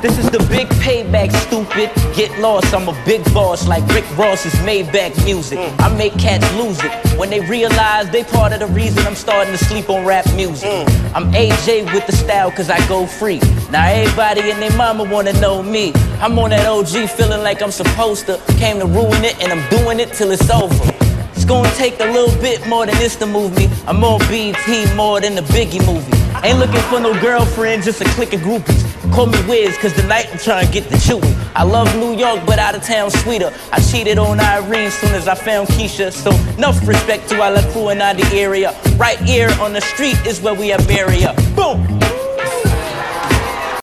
This is the big payback, stupid. Get lost, I'm a big boss like Rick Ross's Maybach music. I make cats lose it when they realize they part of the reason I'm starting to sleep on rap music. I'm KJ with the style cause I go free. Now everybody and their mama wanna know me. I'm on that OG feeling like I'm supposed to. Came to ruin it and I'm doing it till it's over. It's gonna take a little bit more than this to move me. I'm on BT more than the Biggie movie. Ain't looking for no girlfriend, just a clique of groupies. Call me Wiz, cause tonight I'm trying to get the shooting. I love New York, but out of town sweeter. I cheated on Irene soon as I found Keisha. So enough respect to all the crew in the area. Right here on the street is where we have barrier. Boom!